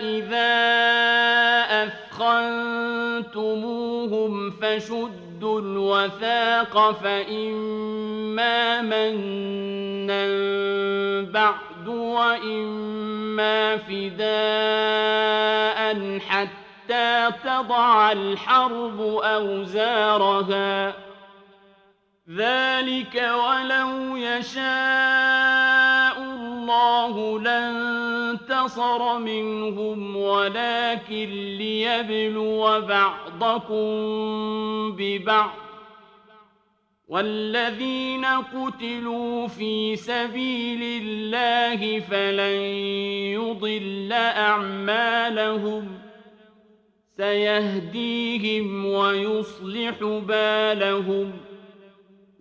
إذا أثخنتموهم فشدوا الوثاق فإما منا بعد وإما فداء حتى تضع الحرب أوزارها ذلك ولو يشاء الله لانتصر منهم ولكن ليبلو بعضكم ببعض والذين قتلوا في سبيل الله فلن يضل أعمالهم ۖ سيهديهم ويصلح بالهم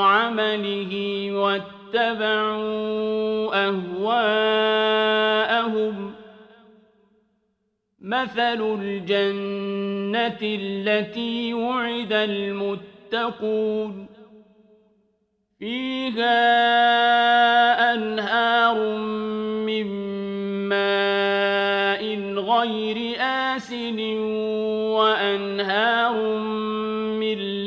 عمله واتبعوا أهواءهم. مثل الجنة التي وعد المتقون. فيها أنهار من ماء غير آسن وأنهار من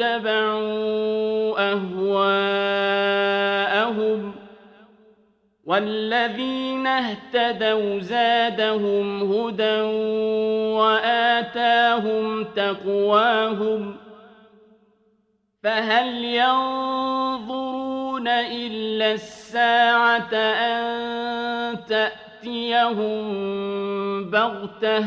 واتبعوا أهواءهم والذين اهتدوا زادهم هدى وآتاهم تقواهم فهل ينظرون إلا الساعة أن تأتيهم بغتة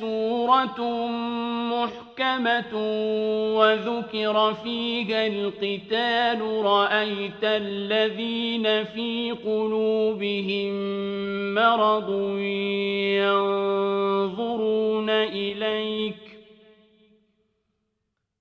سورة محكمة وذكر فيها القتال رأيت الذين في قلوبهم مرض ينظرون إليك.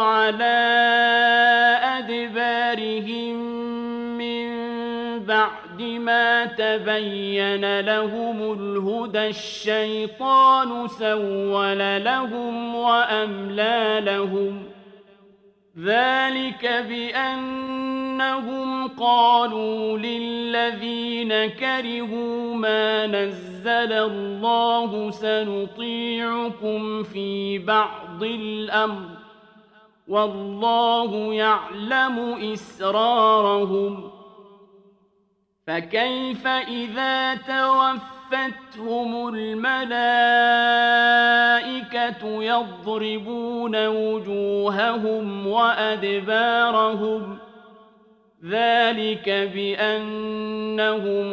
على أدبارهم من بعد ما تبين لهم الهدى الشيطان سول لهم وأملى لهم ذلك بأن أنهم قالوا للذين كرهوا ما نزل الله سنطيعكم في بعض الأمر والله يعلم إسرارهم. فكيف إذا توفتهم الملائكة يضربون وجوههم وأدبارهم؟ ذلك بأنهم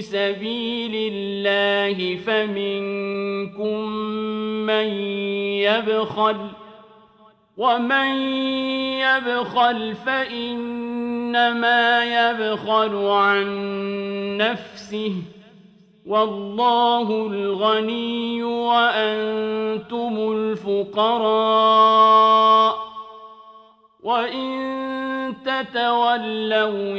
في سبيل الله فمنكم من يبخل ومن يبخل فإنما يبخل عن نفسه. والله الغني وأنتم الفقراء. وإن تتولوا